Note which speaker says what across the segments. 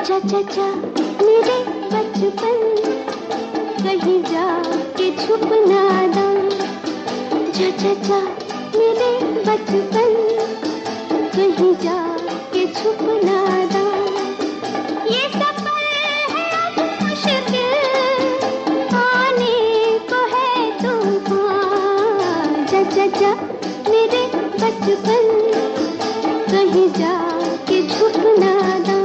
Speaker 1: मेरे बचपन, कहीं जा के छुप ना। जा जा जा मेरे बचपन, कहीं जा के छुप ना। ये सफ़र है अब मेरे बचपन, कहीं जा के छुप ना।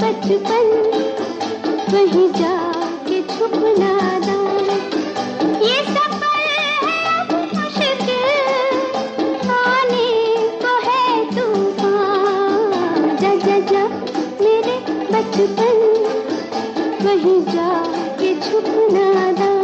Speaker 1: बचपन वहीं जाके छुप बचपन वहीं जाके छुप ना।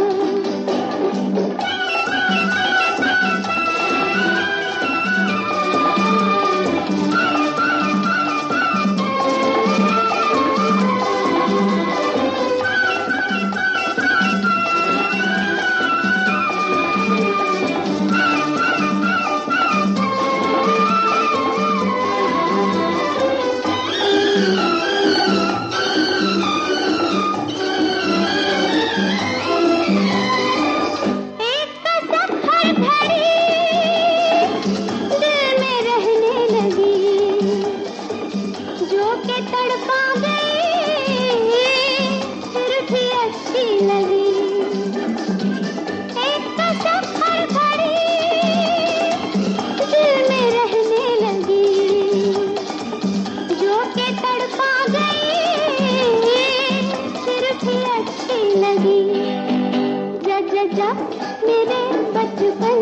Speaker 1: मेरे बचपन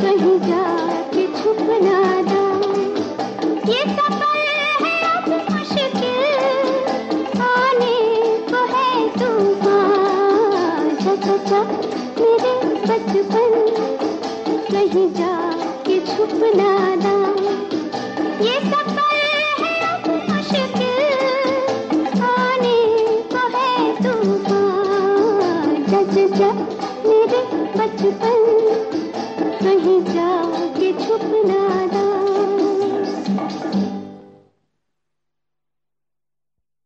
Speaker 1: कहीं जाके छुप ना ये है को के छुपना मेरे बचपन कहीं जाके ना